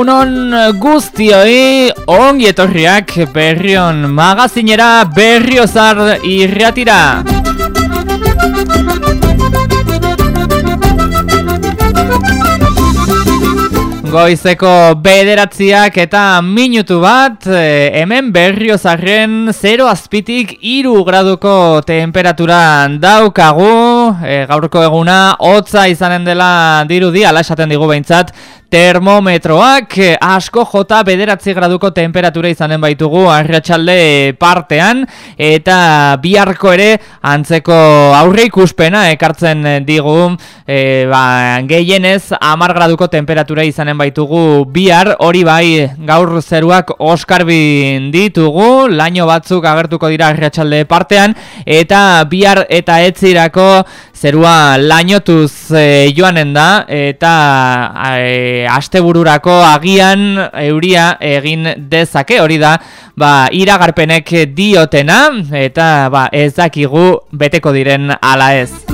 Egunon guztioi ongi etorriak berrion magazinera berriozar irratira. Goizeko bederatziak eta minutu bat, e, hemen berriozarren 0 azpitik iru graduko temperatura daukagu, e, gaurko eguna, hotza izanen dela dirudi, ala esaten digu behintzat, termometroak eh, asko jota bederatzi graduko temperatura izanen baitugu arratsalde partean. Eta biharko ere antzeko aurre ikuspena ekartzen digu e, ba, gehienez amar graduko temperatura izanen baitugu bihar. Hori bai gaur zeruak oskarbin ditugu laino batzuk agertuko dira arratsalde partean. Eta bihar eta etzirako zerua lainotuz e, joanen da eta e, astebururako agian euria egin dezake hori da ba, iragarpenek diotena eta ba, ez dakigu beteko diren ala ez.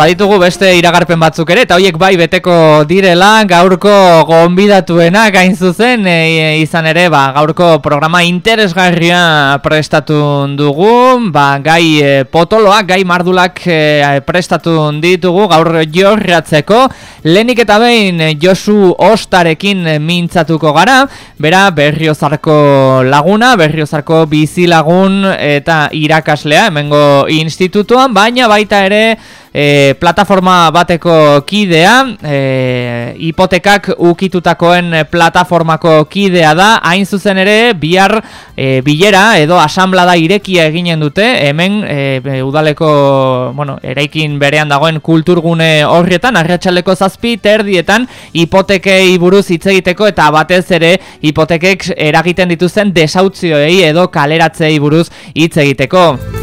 Baditugu beste iragarpen batzuk ere, eta hoiek bai beteko direla, gaurko gonbidatuena gain zuzen, e, izan ere, ba, gaurko programa interesgarria prestatu dugu, ba, gai e, potoloak, gai mardulak e, prestatu ditugu, gaur jorratzeko, lehenik eta behin Josu Ostarekin mintzatuko gara, bera berriozarko laguna, berriozarko bizilagun eta irakaslea, hemengo institutuan, baina baita ere, e, plataforma bateko kidea, e, hipotekak ukitutakoen plataformako kidea da, hain zuzen ere bihar e, bilera edo asamblada irekia eginen dute, hemen e, udaleko, bueno, eraikin berean dagoen kulturgune horrietan, arratsaleko zazpi, terdietan, hipotekei buruz hitz egiteko eta batez ere hipotekek eragiten dituzten desautzioei edo kaleratzei buruz hitz egiteko.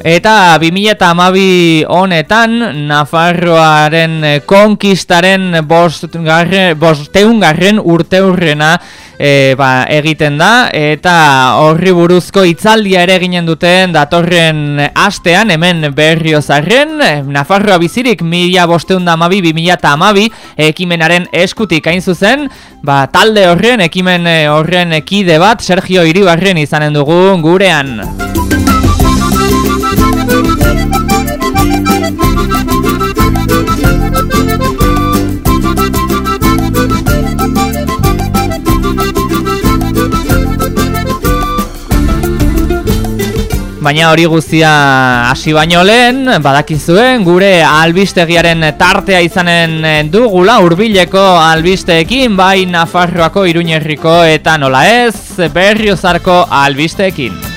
Eta 2008 honetan, Nafarroaren eh, konkistaren bosteungarren urteurrena e, ba, egiten da. Eta horri buruzko hitzaldia ere eginen duten datorren astean hemen berriozarren Nafarroa bizirik mila bosteunda amabi, bi mila eta amabi ekimenaren eskutik hain zuzen ba, talde horren, ekimen horren ekide bat Sergio Iribarren izanen dugu gurean Baina hori guztia hasi baino lehen, badakizuen gure albistegiaren tartea izanen dugula hurbileko albisteekin, bai Nafarroako, Iruñerriko eta nola ez, Berriozarko albisteekin.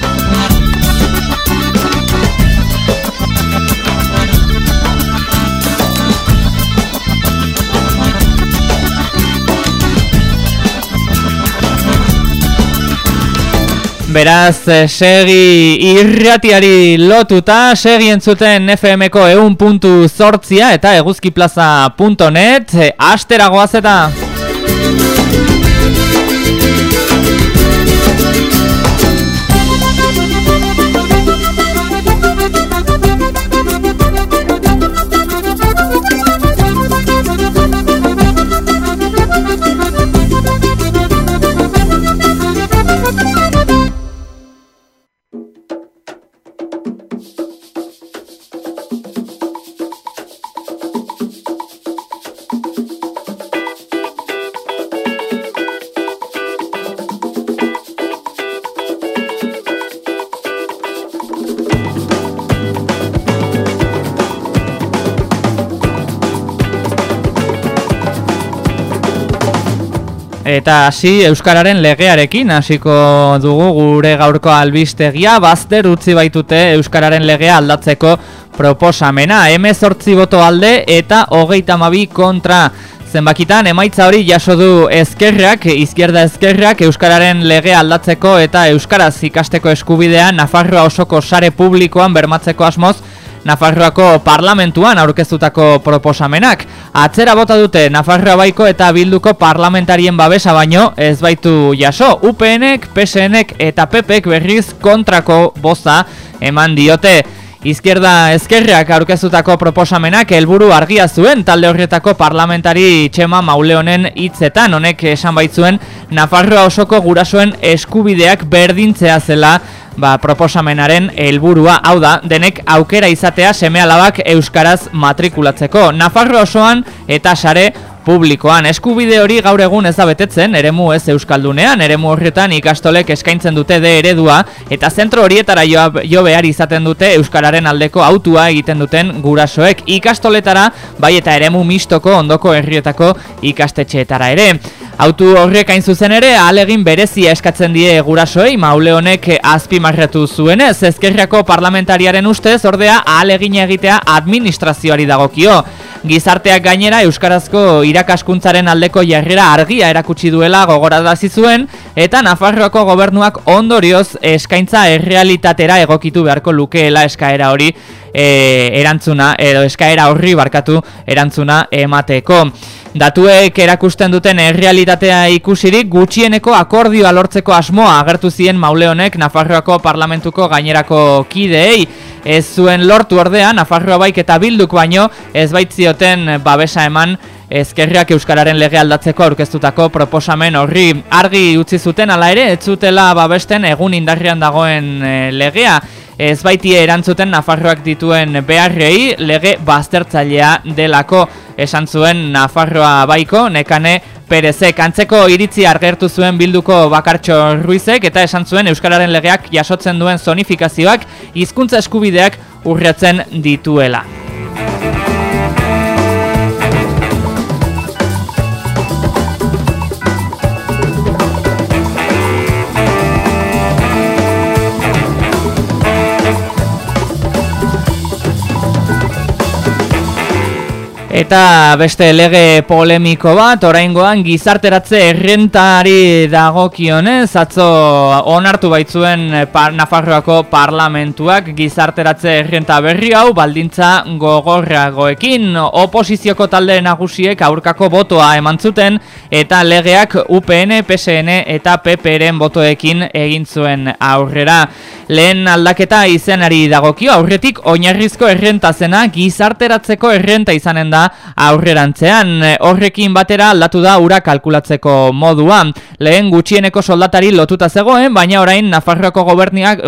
Beraz, eh, segi irratiari lotuta, segi entzuten FMko eun puntu zortzia eta eguzkiplaza.net, eh, asteragoaz eta... Eta hasi Euskararen legearekin hasiko dugu gure gaurko albistegia. Bazter utzi baitute Euskararen legea aldatzeko proposamena. Emezortzi boto alde eta hogeita mabi kontra. Zenbakitan emaitza hori jaso du ezkerrak, izkierda ezkerrak Euskararen legea aldatzeko eta Euskaraz ikasteko eskubidea Nafarroa osoko sare publikoan bermatzeko asmoz Nafarroako parlamentuan aurkeztutako proposamenak. Atzera bota dute Nafarroa baiko eta bilduko parlamentarien babesa baino ez baitu jaso. UPNek, PSNek eta PPek berriz kontrako boza eman diote. Izquierda ezkerriak aurkezutako proposamenak helburu argia zuen talde horretako parlamentari Txema Mauleonen hitzetan. Honek esan baitzuen Nafarroa osoko gurasoen eskubideak berdintzea zela ba, proposamenaren helburua. Hau da denek aukera izatea semealabak euskaraz matrikulatzeko. Nafarroa osoan eta sare publikoan. Eskubide hori gaur egun ez da betetzen, eremu ez euskaldunean, eremu horretan ikastolek eskaintzen dute de eredua, eta zentro horietara jo behar izaten dute euskararen aldeko autua egiten duten gurasoek ikastoletara, bai eta eremu mistoko ondoko herrietako ikastetxeetara ere. Autu horrek hain zuzen ere, alegin berezia eskatzen die gurasoei, maule honek azpimarratu zuenez, ezkerriako parlamentariaren ustez, ordea alegin egitea administrazioari dagokio. Gizarteak gainera Euskarazko irakaskuntzaren aldeko jarrera argia erakutsi duela gogoradazi zuen eta Nafarroako gobernuak ondorioz eskaintza errealitatera egokitu beharko lukeela eskaera hori e, erantzuna edo eskaera horri barkatu erantzuna emateko. Datuek erakusten duten errealitatea ikusirik gutxieneko akordioa lortzeko asmoa agertu zien maule honek Nafarroako parlamentuko gainerako kideei. Ez zuen lortu ordea Nafarroa baik eta bilduk baino ez baitzioten babesa eman. Ezkerriak euskararen lege aldatzeko aurkeztutako proposamen horri. Argi utzi zuten ala ere ez zutela babesten egun indarrian dagoen eh, legea ez baitie erantzuten Nafarroak dituen beharrei lege baztertzailea delako esan zuen Nafarroa baiko nekane Perezek antzeko iritzi argertu zuen bilduko bakartxo ruizek eta esan zuen Euskararen legeak jasotzen duen zonifikazioak hizkuntza eskubideak urretzen dituela. Eta beste lege polemiko bat, oraingoan gizarteratze errentari dagokionez, atzo onartu baitzuen par, Nafarroako parlamentuak gizarteratze errenta berri hau baldintza gogorragoekin. Oposizioko talde nagusiek aurkako botoa eman zuten eta legeak UPN, PSN eta PPren botoekin egin zuen aurrera. Lehen aldaketa izenari dagokio aurretik oinarrizko errenta zena gizarteratzeko errenta izanen da aurrerantzean. Horrekin batera aldatu da ura kalkulatzeko modua. Lehen gutxieneko soldatari lotuta zegoen, baina orain Nafarroako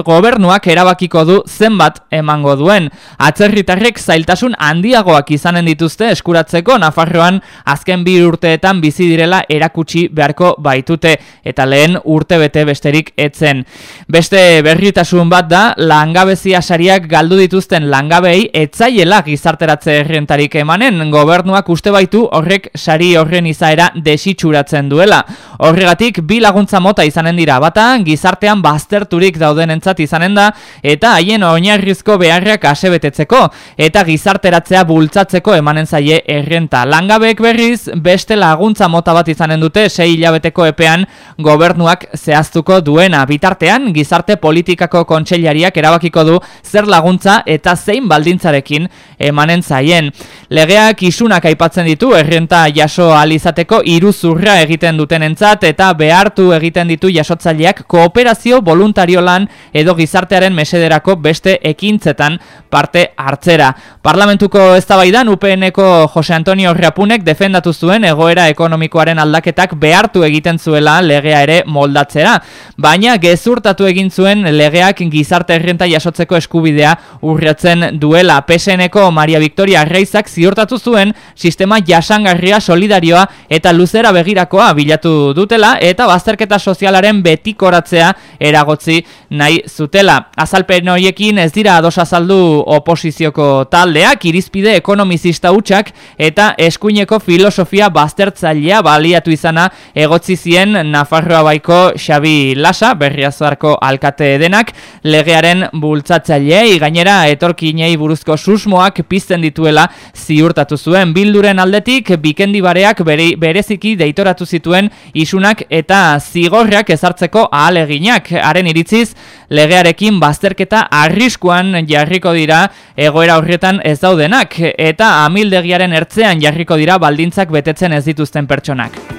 gobernuak erabakiko du zenbat emango duen. Atzerritarrek zailtasun handiagoak izanen dituzte eskuratzeko Nafarroan azken bi urteetan bizi direla erakutsi beharko baitute eta lehen urte bete besterik etzen. Beste berritasun bat da, langabezia sariak galdu dituzten langabei etzaiela gizarteratze errentarik emanen, gobernuak uste baitu horrek sari horren izaera desitxuratzen duela. Horregatik bi laguntza mota izanen dira bata, gizartean bazterturik daudenentzat izanen da eta haien oinarrizko beharrak asebetetzeko eta gizarteratzea bultzatzeko emanen zaie errenta. Langabeek berriz beste laguntza mota bat izanen dute sei hilabeteko epean gobernuak zehaztuko duena. Bitartean gizarte politikako kontseilariak erabakiko du zer laguntza eta zein baldintzarekin emanen zaien. Legeak isunak aipatzen ditu errenta jaso alizateko iruzurra egiten duten entzat eta behartu egiten ditu jasotzaileak kooperazio voluntario lan edo gizartearen mesederako beste ekintzetan parte hartzera. Parlamentuko eztabaidan UPNeko Jose Antonio Rapunek defendatu zuen egoera ekonomikoaren aldaketak behartu egiten zuela legea ere moldatzera, baina gezurtatu egin zuen legeak gizarte errenta jasotzeko eskubidea urratzen duela. PSNeko Maria Victoria Reizak ziurtatu zuen sistema jasangarria solidarioa eta luzera begirakoa bilatu dutela eta bazterketa sozialaren betikoratzea eragotzi nahi zutela. Azalpen horiekin ez dira ados azaldu oposizioko taldeak, irizpide ekonomizista hutsak eta eskuineko filosofia baztertzailea baliatu izana egotzi zien Nafarroa baiko Xabi Lasa, berriazarko alkate denak, legearen bultzatzailei gainera etorkinei buruzko susmoak pizten dituela ziurtatu aurkeztu zuen bilduren aldetik bikendibareak bere, bereziki deitoratu zituen isunak eta zigorrak ezartzeko ahaleginak. Haren iritziz, legearekin bazterketa arriskuan jarriko dira egoera horretan ez daudenak eta amildegiaren ertzean jarriko dira baldintzak betetzen ez dituzten pertsonak.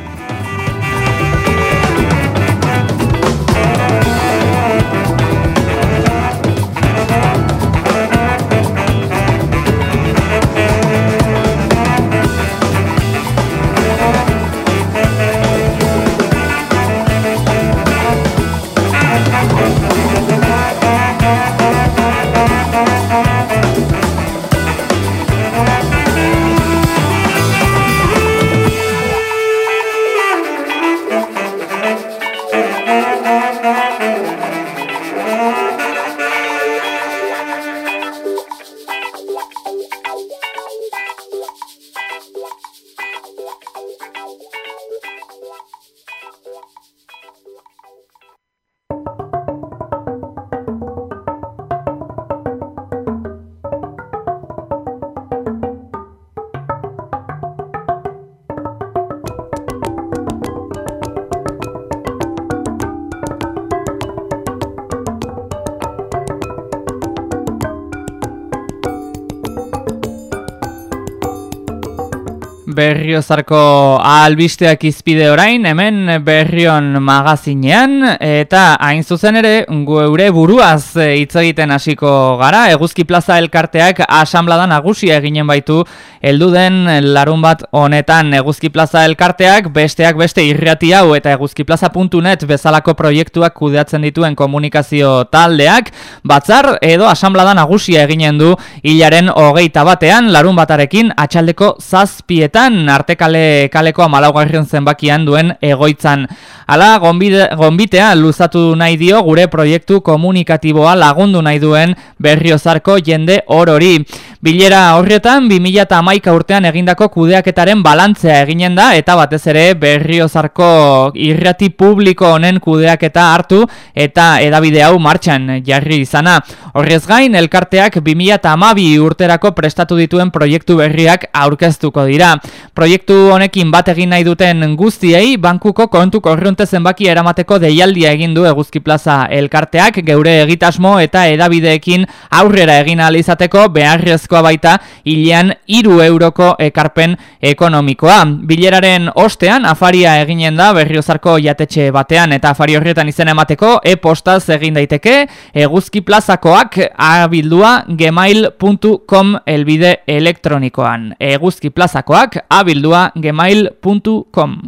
Berriozarko albisteak izpide orain, hemen berrion magazinean, eta hain zuzen ere, gure buruaz hitz egiten hasiko gara, eguzki plaza elkarteak asamblada nagusia eginen baitu, heldu den larun bat honetan. Eguzki plaza elkarteak, besteak beste irrati hau eta eguzkiplaza.net bezalako proiektuak kudeatzen dituen komunikazio taldeak, batzar edo asamblada nagusia eginen du hilaren hogeita batean, larun batarekin atxaldeko zazpietan, bertan artekale kaleko amalaugarrion zenbakian duen egoitzan. Hala, gonbitea luzatu nahi dio gure proiektu komunikatiboa lagundu nahi duen berriozarko jende orori. Bilera horretan, 2008 urtean egindako kudeaketaren balantzea eginen da, eta batez ere berriozarko irrati publiko honen kudeaketa hartu eta edabide hau martxan jarri izana. Horrez gain, elkarteak 2008 urterako prestatu dituen proiektu berriak aurkeztuko dira. Proiektu honekin bat egin nahi duten guztiei, bankuko kontu korrunte zenbaki eramateko deialdia egin du Eguzki Plaza elkarteak, geure egitasmo eta edabideekin aurrera egin izateko beharrezkoa baita hilean iru euroko ekarpen ekonomikoa. Bileraren ostean, afaria eginen da berriozarko jatetxe batean eta afari horretan izen emateko e-postaz egin daiteke Eguzki Plazakoak abildua gemail.com elbide elektronikoan. Eguzki Plazakoak abildua gmail.com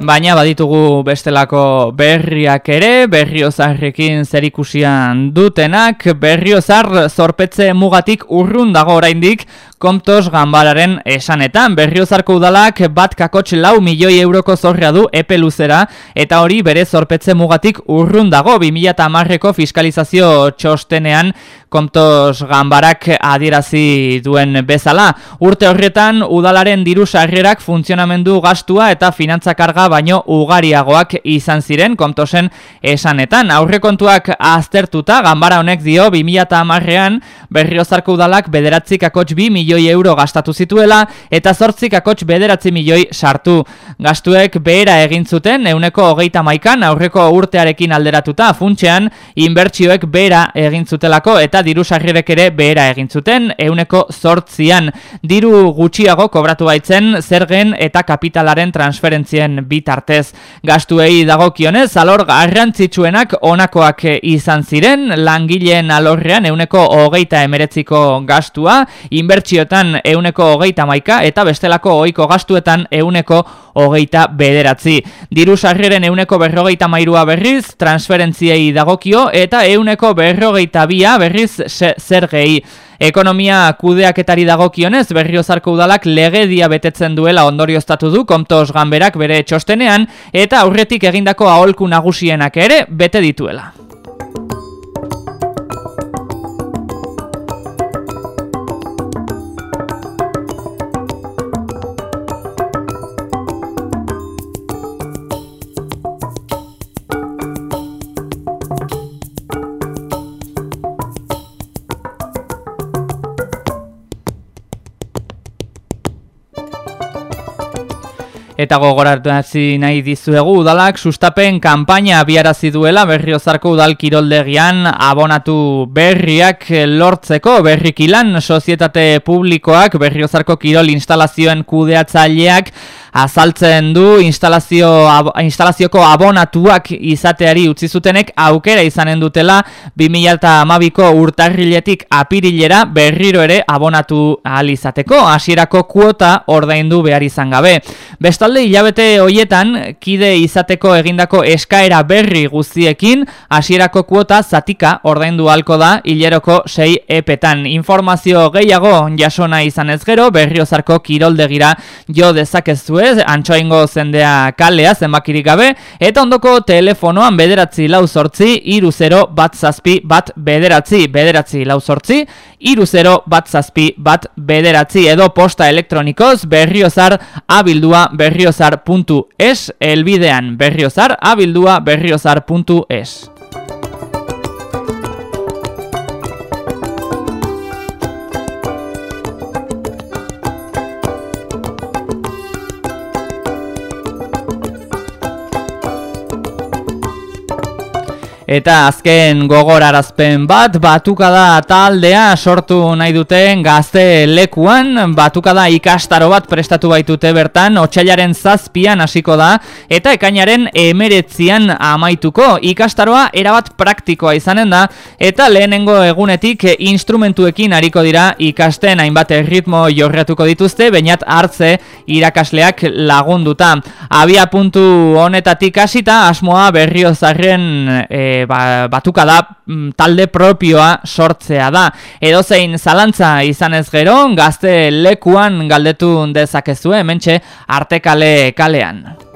Baina baditugu bestelako berriak ere, berriozarrekin zerikusian dutenak, berriozar zorpetze mugatik urrun dago oraindik, Komtos ganbararen esanetan, berriozarko udalak bat kakotx lau milioi euroko zorrea du epe luzera, eta hori bere zorpetze mugatik urrun dago 2008ko fiskalizazio txostenean Komtos ganbarak adierazi duen bezala. Urte horretan, udalaren diru sarrerak funtzionamendu gastua eta finantzakarga baino ugariagoak izan ziren Komtosen esanetan. Aurrekontuak aztertuta, ganbara honek dio 2008an berriozarko udalak bederatzik akotx bi milioi euro gastatu zituela eta zortzik akotx bederatzi milioi sartu. Gastuek behera egin zuten euneko hogeita maikan aurreko urtearekin alderatuta funtsean inbertsioek behera egin zutelako eta diru sarrirek ere behera egin zuten euneko zortzian. Diru gutxiago kobratu baitzen zergen eta kapitalaren transferentzien bitartez. Gastuei dagokionez alor garrantzitsuenak onakoak izan ziren, langileen alorrean euneko hogeita emeretziko gastua, inbertsio inbertsioetan euneko hogeita maika eta bestelako ohiko gastuetan euneko hogeita bederatzi. Diru sarreren euneko berrogeita mairua berriz, transferentziei dagokio eta euneko berrogeita bia berriz zergei. Ekonomia kudeaketari dagokionez berriozarko udalak legedia betetzen duela ondorioztatu du kontos ganberak bere txostenean eta aurretik egindako aholku nagusienak ere bete dituela. Eta gogoratu nahi dizuegu udalak sustapen kanpaina abiarazi duela berriozarko udal kiroldegian abonatu berriak lortzeko. Berrikilan sozietate publikoak berriozarko kirol instalazioen kudeatzaileak azaltzen du instalazio, ab, instalazioko abonatuak izateari utzi zutenek aukera izanen dutela 2012ko urtarriletik apirilera berriro ere abonatu ahal izateko hasierako kuota ordaindu behar izan gabe. Bestalde hilabete hoietan kide izateko egindako eskaera berri guztiekin hasierako kuota zatika ordaindu halko da hileroko 6 epetan. Informazio gehiago jasona izan ez gero berriozarko kiroldegira jo dezakezu ez, antxoaingo zendea kalea zenbakirik gabe, eta ondoko telefonoan bederatzi lau sortzi, iru zero bat zazpi bat bederatzi, bederatzi lau sortzi, iru zero bat zazpi bat bederatzi, edo posta elektronikoz berriozar abildua berriozar.es, elbidean berriozar abildua berriozar.es. Eta azken gogorarazpen bat, batukada taldea sortu nahi duten gazte lekuan, batukada ikastaro bat prestatu baitute bertan, otxailaren zazpian hasiko da, eta ekainaren emeretzian amaituko. Ikastaroa erabat praktikoa izanen da, eta lehenengo egunetik instrumentuekin hariko dira ikasten hainbat ritmo jorratuko dituzte, bainat hartze irakasleak lagunduta. Abia puntu honetatik hasita asmoa berriozarren e, ba, batuka da mm, talde propioa sortzea da. Edo zein zalantza izan ez gero, gazte lekuan galdetu dezakezue, mentxe artekale kalean.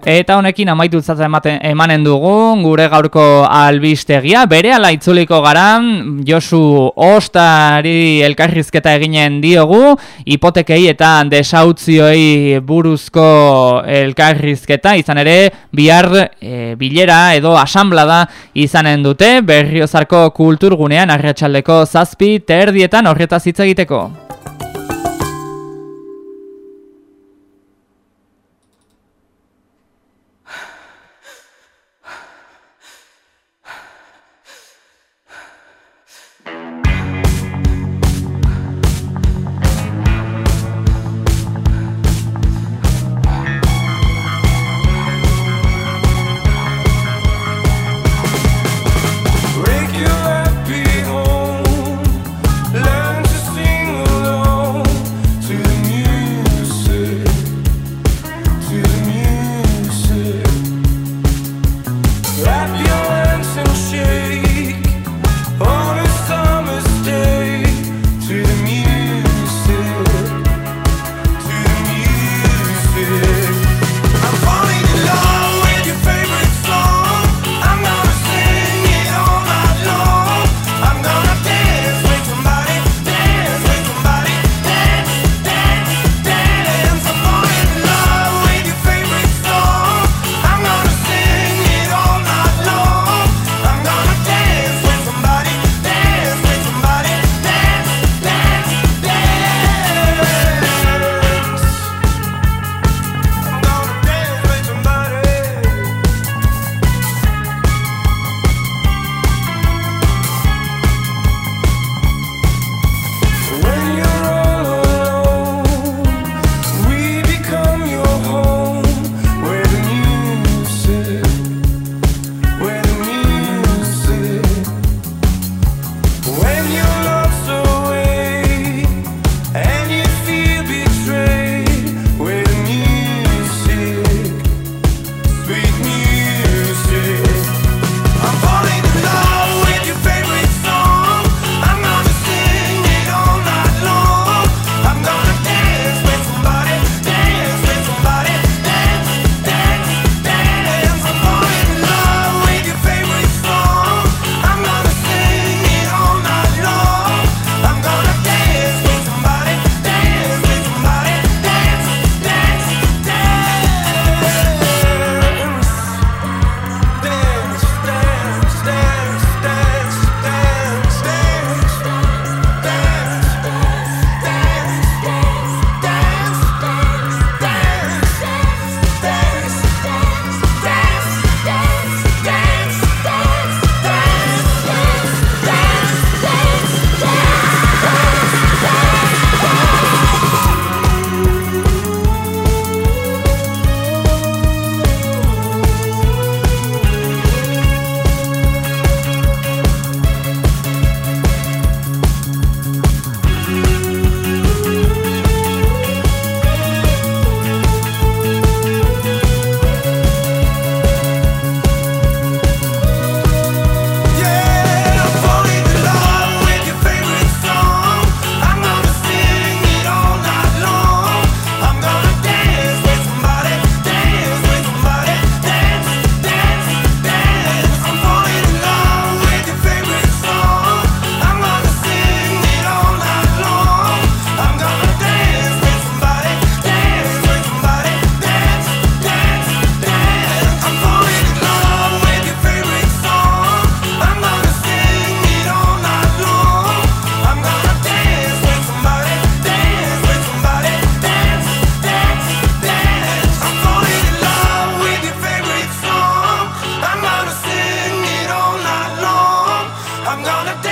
Eta honekin amaitu ematen emanen dugu gure gaurko albistegia. Bere ala itzuliko gara, Josu Ostari elkarrizketa eginen diogu, hipotekei eta desautzioi buruzko elkarrizketa, izan ere, bihar e, bilera edo asamblada izanen dute, berriozarko kulturgunean, arratsaldeko zazpi, terdietan horretaz hitz egiteko. I'm gonna die.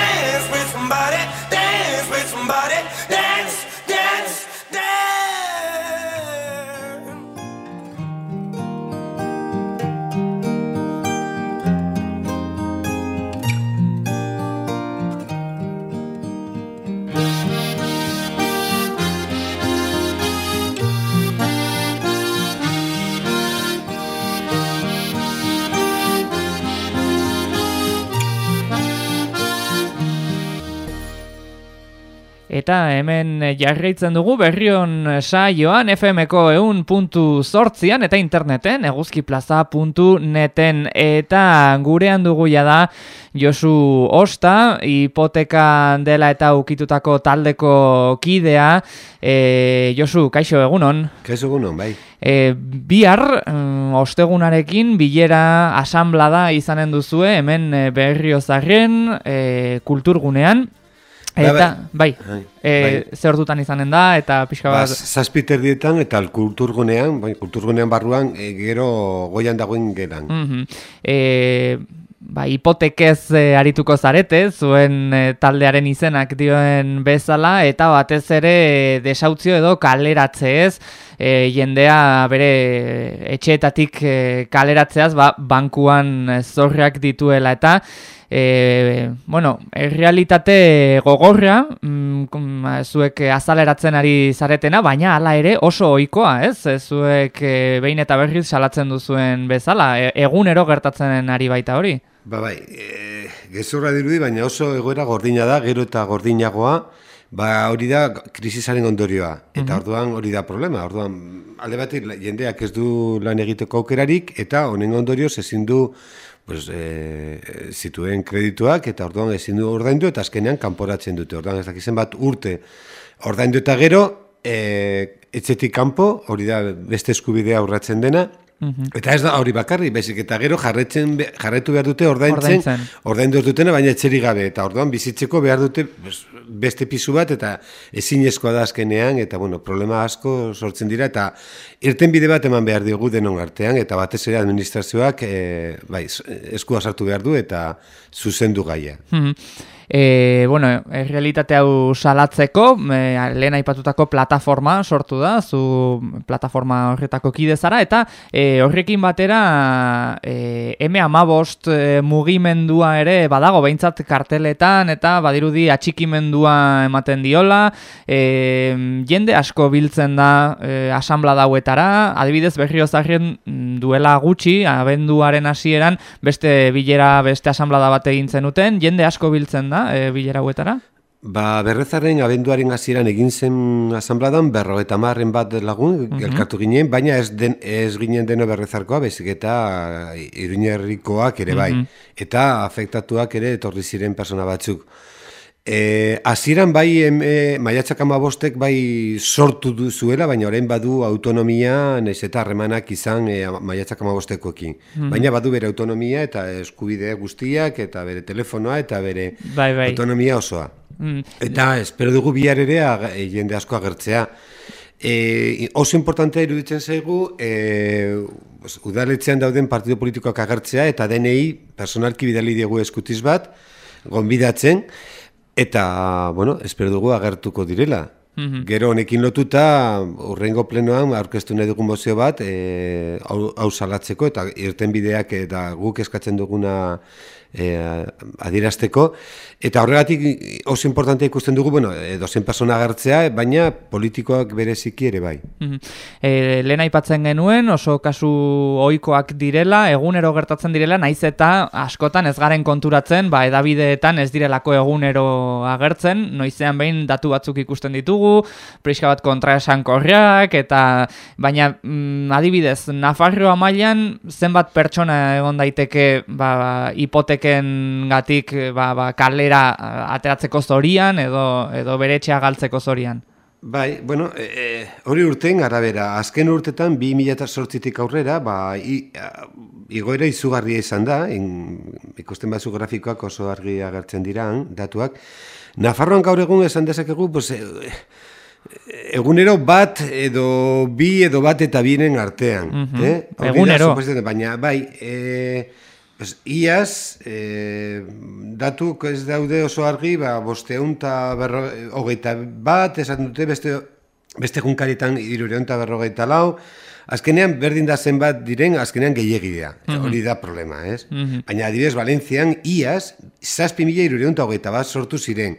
Eta hemen jarraitzen dugu berrion saioan FMko eun puntu sortzian eta interneten eguzkiplaza.neten eta gurean dugu da Josu Osta, hipoteka dela eta ukitutako taldeko kidea. E, Josu, kaixo egunon? Kaixo egunon, bai. E, bihar, mm, ostegunarekin, bilera asamblada izanen duzue, hemen berriozarren e, kulturgunean. Bai, eta, bai, bai, e, bai. zer dutan izanen da, eta pixka bat... Ba, Zazpiter dietan, eta kulturgunean, bai, kulturgunean barruan, e, gero goian dagoen geran. Mm -hmm ba, hipotekez e, arituko zarete, zuen e, taldearen izenak dioen bezala, eta batez ere desautzio edo kaleratze ez, e, jendea bere etxeetatik e, kaleratzeaz, ba, bankuan zorrak dituela eta, E, bueno, errealitate gogorra, mm, zuek azaleratzen ari zaretena, baina hala ere oso ohikoa, ez? Zuek behin eta berriz salatzen duzuen bezala, e, egunero gertatzen ari baita hori. Ba bai, e, gezurra dirudi, baina oso egoera gordina da, gero eta gordinagoa, ba hori da krisisaren ondorioa, eta mhm. orduan hori da problema, orduan alde batik jendeak ez du lan egiteko aukerarik, eta honen ondorioz ezin du pues, e, zituen kredituak, eta orduan ezin du ordaindu, eta azkenean kanporatzen dute, orduan ez dakizen bat urte ordaindu eta gero, e, etxetik kanpo, hori da beste eskubidea aurratzen dena, Mhm. Eta ez da hori bakarri, bezik eta gero jarretzen jarretu behar dute ordaintzen, ordaindu dutena baina etxeri gabe eta orduan bizitzeko behar dute beste pisu bat eta ezinezkoa da azkenean eta bueno, problema asko sortzen dira eta irten bide bat eman behar diogu denon artean eta batez ere administrazioak e, bai, eskua sartu behar du eta zuzendu gaia. Mm E, bueno, realitate hau salatzeko, e, lehen aipatutako plataforma sortu da, zu plataforma horretako kide zara, eta e, horrekin batera e, M amabost e, mugimendua ere badago behintzat karteletan, eta badirudi atxikimendua ematen diola, e, jende asko biltzen da e, asamblea dauetara, adibidez berriozarren duela gutxi, abenduaren hasieran beste bilera, beste asamblea bat egin zenuten, jende asko biltzen da, da, e, bilera huetara? Ba, berrezaren abenduaren hasieran egin zen asanbladan, berro eta marren bat lagun, mm elkartu ginen, baina ez, den, ez ginen deno berrezarkoa, bezik eta iruñerrikoak ere bai, mhm. eta afektatuak ere etorri ziren persona batzuk. E, aziran bai e, maiatzak amabostek bai sortu duzuela, baina orain badu autonomia, naiz eta harremanak izan e, maiatzak amabostekoekin. Mhm. Baina badu bere autonomia eta eskubidea guztiak, eta bere telefonoa, eta bere bai, bai. autonomia osoa. Mm. Eta espero dugu bihar ere e, jende asko agertzea. E, oso importantea iruditzen zaigu, e, udaletzean dauden partido politikoak agertzea, eta denei personalki bidali diegu eskutiz bat, gonbidatzen, Eta, bueno, espero dugu agertuko direla. Mhm. Gero honekin lotuta, urrengo plenoan, aurkeztu nahi dugun bozio bat, e, hau salatzeko, eta irten bideak eta guk eskatzen duguna e, adirazteko. Eta horregatik oso importante ikusten dugu, bueno, dozen persona agertzea, baina politikoak bereziki ere bai. E, lehen aipatzen genuen, oso kasu ohikoak direla, egunero gertatzen direla, naiz eta askotan ez garen konturatzen, ba, edabideetan ez direlako egunero agertzen, noizean behin datu batzuk ikusten ditugu, priska bat kontra eta baina mm, adibidez, Nafarroa mailan zenbat pertsona egon daiteke ba, hipotek daiteken gatik ba, ba, kalera eh, ateratzeko zorian edo, edo bere galtzeko zorian? Bai, bueno, e, hori urten arabera, azken urtetan 2008-tik aurrera, ba, i, igoera izugarria izan da, in, ikusten batzu grafikoak oso argi agertzen diran, datuak. Nafarroan gaur egun esan dezakegu, pues, e, egunero bat edo bi edo bat eta biren artean. Mm eh? Egunero. baina, bai, e, Pues, iaz, e, datuk ez daude oso argi, ba, bosteun hogeita bat, esan dute beste, beste junkaritan irureun eta berrogeita lau, azkenean berdin da zenbat diren, azkenean gehiagidea, mm hori da problema, ez? Mm Baina adibidez, Valentzian, iaz, zazpi mila irureun eta bat sortu ziren.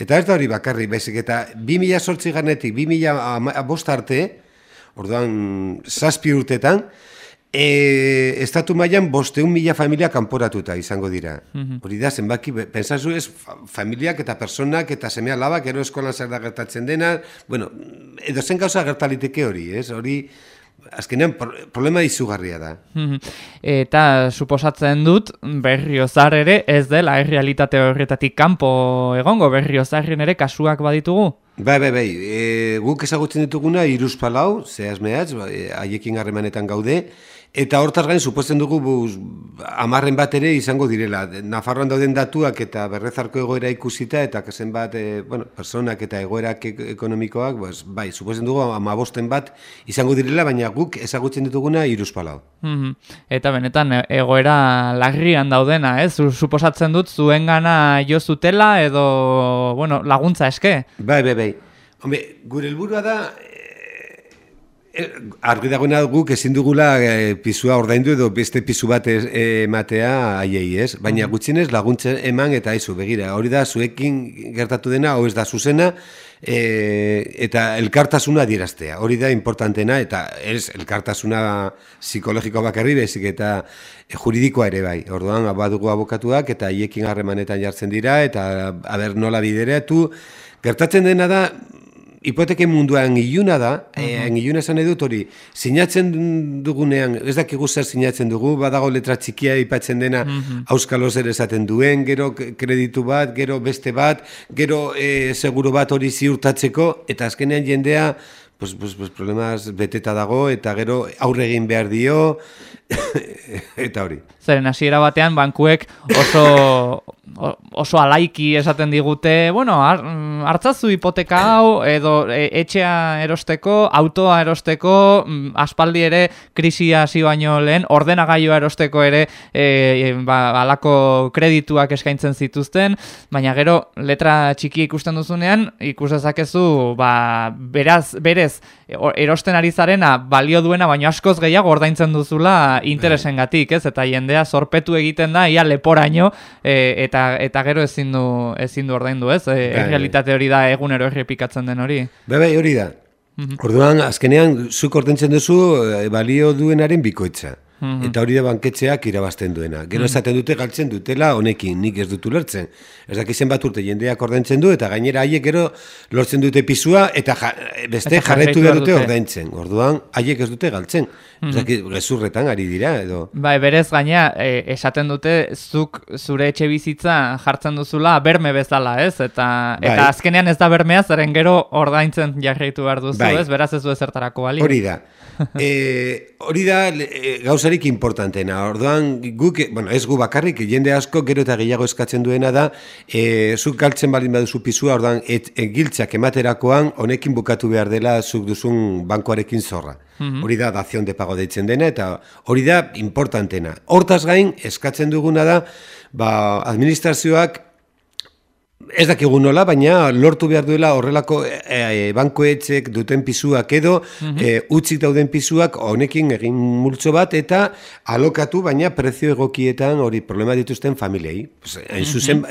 Eta ez da hori bakarri, bezik, eta bi mila sortzi garnetik, bi mila bost arte, orduan, zazpi urtetan, E, estatu mailan bosteun mila familia kanporatuta izango dira. Mm Hori da, zenbaki, pensazu ez, familiak eta personak eta semea labak, ero eskolan zer da gertatzen dena, bueno, edo zen gauza gertaliteke hori, ez? Hori, azkenean, problema izugarria da. eta, suposatzen dut, berriozar ere, ez dela, errealitate horretatik kanpo egongo, berriozarren ere kasuak baditugu? Bai, bai, bai, e, guk ezagutzen dituguna, iruz palau, zehaz mehatz, ba, e, haiekin harremanetan gaude, Eta hortaz gain, suposten dugu buz, amarren bat ere izango direla. Nafarroan dauden datuak eta berrezarko egoera ikusita, eta zen bat, e, bueno, personak eta egoerak ekonomikoak, buz, bai, suposten dugu amabosten bat izango direla, baina guk ezagutzen dituguna iruzpalau. Mm Eta benetan, e, egoera lagrian daudena, ez? Suposatzen dut, zuen gana jo zutela edo, bueno, laguntza eske? Bai, bai, bai. Hombre, gure helburua da, Eh, argi dagoena guk ezin dugula e, pisua ordaindu edo beste pisu bat ematea haiei, ez? Baina gutxienez laguntzen eman eta aizu, begira, hori da zuekin gertatu dena, hau ez da zuzena, e, eta elkartasuna diraztea. Hori da importantena, eta ez elkartasuna psikologiko bakarri bezik eta juridikoa ere bai. Orduan, badugu abokatuak eta haiekin harremanetan jartzen dira, eta aber nola bidereatu. Gertatzen dena da, hipoteken munduan iluna da, uh -huh. e, iluna esan edut hori, sinatzen dugunean, ez dakigu zer sinatzen dugu, badago letra txikia ipatzen dena, uh -huh. auskalo zer esaten duen, gero kreditu bat, gero beste bat, gero e, seguro bat hori ziurtatzeko, eta azkenean jendea, pues, pues, pues, problemas beteta dago, eta gero aurre egin behar dio, eta hori. Zeren hasiera batean bankuek oso oso alaiki esaten digute, bueno, hartzazu hipoteka hau edo e, etxea erosteko, autoa erosteko, mm, aspaldi ere krisia hasi baino lehen ordenagailua erosteko ere e, ba, alako kredituak eskaintzen zituzten, baina gero letra txiki ikusten duzunean ikus dezakezu ba, beraz, berez erosten ari zarena balio duena baino askoz gehiago ordaintzen duzula interesengatik, ez? Eta jendea zorpetu egiten da ia leporaino e, eta eta gero ezin du ezin du ordaindu, ez? E, realitate hori da egunero errepikatzen den hori. Bai, bai, hori da. Mhm. Orduan azkenean zuk ordaintzen duzu e, balio duenaren bikoitza. Mhm. Eta hori da banketxeak irabazten duena. Gero mhm. esaten dute galtzen dutela honekin, nik ez dut ulertzen. Ez dakizen bat urte jendeak ordaintzen du, eta gainera haiek gero lortzen dute pisua, eta beste jarretu behar dute ordaintzen. Orduan, haiek ez dute galtzen. Ez dakit, gezurretan ari dira, edo. Bai, berez gaina, e, esaten dute, zuk zure etxe bizitza jartzen duzula berme bezala, ez? Eta, bai. eta azkenean ez da bermea, zeren gero ordaintzen jarraitu behar duzu, bai. ez? Beraz ez du ezertarako bali. Hori da. e, hori da e, gauzarik importantena. Orduan guk, bueno, ez gu bakarrik, jende asko gero eta gehiago eskatzen duena da, e, zuk galtzen balin baduzu pisua, orduan et, e, giltzak ematerakoan honekin bukatu behar dela zuk duzun bankoarekin zorra. Mhm. Hori da dazion de pago deitzen dena eta hori da importantena. Hortaz gain eskatzen duguna da, ba, administrazioak Ez dakigu nola, baina lortu behar duela horrelako e, e, bankoetzek duten pisuak edo mm utzik dauden pisuak honekin egin multzo bat eta alokatu baina prezio egokietan hori problema dituzten familiei. Hain zuzen,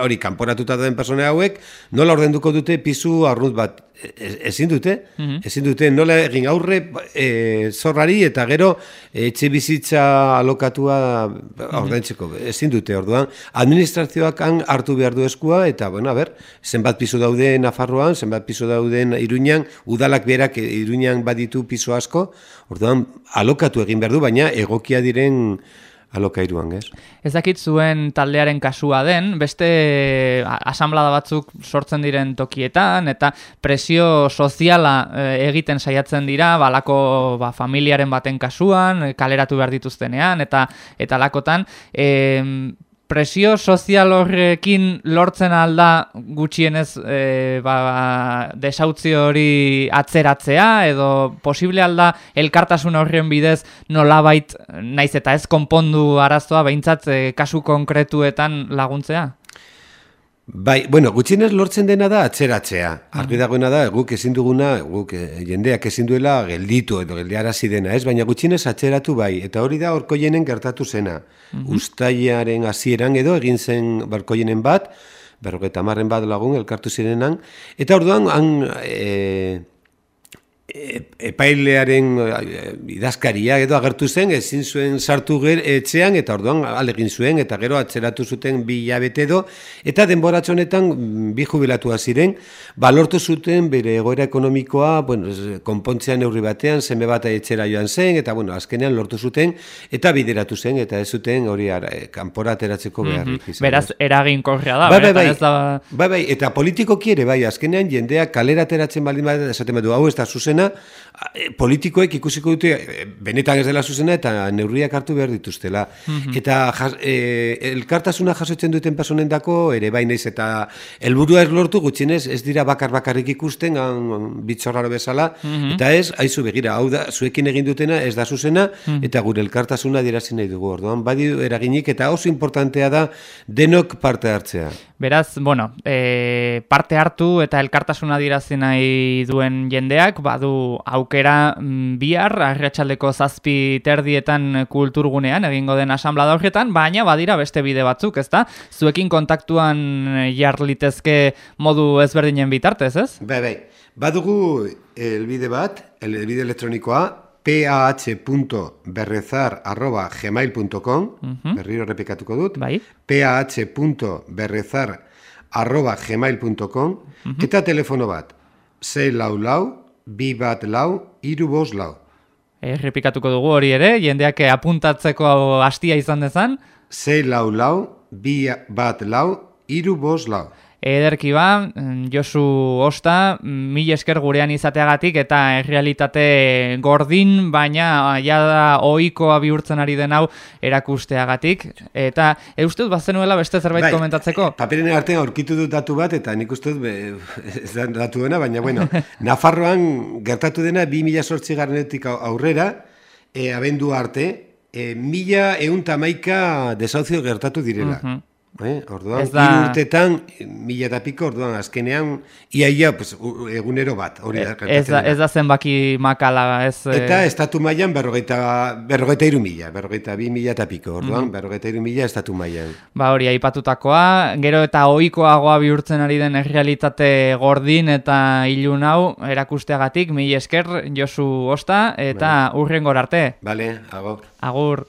hori kanporatuta dauden persona hauek nola ordenduko dute pisu arrut bat ezin dute, mhm. ezin dute nola egin aurre e, zorrari eta gero etxe bizitza alokatua mhm. ordaintzeko, ezin dute orduan. Administrazioak han hartu behar du eskua eta, bueno, a ber, zenbat pisu daude Nafarroan, zenbat pisu dauden Iruñan, udalak berak Iruñan baditu pisu asko, orduan alokatu egin behar du, baina egokia diren alokairuan, ez? Ez dakit zuen taldearen kasua den, beste asamblada batzuk sortzen diren tokietan, eta presio soziala e, egiten saiatzen dira, balako ba, familiaren baten kasuan, kaleratu behar dituztenean, eta eta lakotan, e, presio sozial horrekin lortzen alda gutxienez e, ba, desautzi hori atzeratzea edo posible alda elkartasun horren bidez nolabait naiz eta ez konpondu arazoa behintzat e, kasu konkretuetan laguntzea? Bai, bueno, gutxienez lortzen dena da atzeratzea. Argi dagoena da, guk ezin duguna, guk eh, jendeak ezin duela gelditu edo geldiarazi dena, ez? Baina gutxienez atzeratu bai, eta hori da horko jenen gertatu zena. Mm -hmm. Uztaiaren hasieran edo egin zen barko jenen bat, berroketa marren bat lagun elkartu zirenan, eta orduan han... E, epailearen e, idazkaria edo agertu zen, ezin zuen sartu ger, etxean, eta orduan alegin zuen, eta gero atzeratu zuten bi jabete edo, eta denboratxo honetan mm, bi jubilatua ziren, balortu zuten bere egoera ekonomikoa, bueno, konpontzean neurri batean, zenbe bat etxera joan zen, eta bueno, azkenean lortu zuten, eta bideratu zen, eta ez zuten hori ara, e, kanpora ateratzeko mm -hmm. Beraz, eragin korrea da, bai, bai, bai, da... bai, bai, eta politiko kiere, bai, azkenean jendeak kalera ateratzen baldin bat, esaten badu, hau ez da zuzena, e, politikoek ikusiko dute e, benetan ez dela zuzena eta neurriak hartu behar dituztela. Mhm. Eta jas, e, elkartasuna jasotzen duten personen dako, ere bainez eta helburua ez lortu gutxinez ez dira bakar bakarrik ikusten bitxorraro bezala, mhm. eta ez, haizu begira, hau da, zuekin egin dutena ez da zuzena, mhm. eta gure elkartasuna dirazi nahi dugu orduan. Badi eraginik eta oso importantea da denok parte hartzea. Beraz, bueno, e, parte hartu eta elkartasuna dirazi nahi duen jendeak, badu aukera mm, bihar, arretxaldeko zazpi terdietan kulturgunean, egingo den asamblada horretan, baina badira beste bide batzuk, ezta? Zuekin kontaktuan jarlitezke modu ezberdinen bitartez, ez? Bai, bai. Badugu elbide bat, elbide elektronikoa, pah.berrezar.gmail.com uh -huh. berriro repikatuko dut bai. pah.berrezar.gmail.com uh -huh. eta telefono bat 6 lau lau bi bat lau, iru bost lau. Errepikatuko dugu hori ere, jendeak apuntatzeko hastia izan dezan. Zei lau lau, bi bat lau, iru bost lau. Ederki ba, Josu Osta, mil esker gurean izateagatik eta errealitate gordin, baina ja da ohikoa bihurtzen ari den hau erakusteagatik. Eta e, uste dut bazenuela beste zerbait bai, komentatzeko? Paperen artean aurkitu dut datu bat, eta nik uste dut ez da datu dena, baina bueno, Nafarroan gertatu dena bi mila sortzi garnetik aurrera, e, abendu arte, e, mila eun tamaika desauzio gertatu direla. Eh? Orduan, da... urtetan, mila eta piko, orduan, azkenean, iaia, pues, egunero bat, hori da. Ez da, ez da zenbaki makala, ez... Eh, eta estatu mailan berrogeita, berrogeita iru mila, berrogeita bi mila eta piko, orduan, mm berrogeita iru mila estatu mailan. Ba hori, aipatutakoa, gero eta ohikoagoa bihurtzen ari den errealitate gordin eta ilun hau erakusteagatik, mila esker, Josu Osta, eta vale. urren arte. Bale, agur. Agur.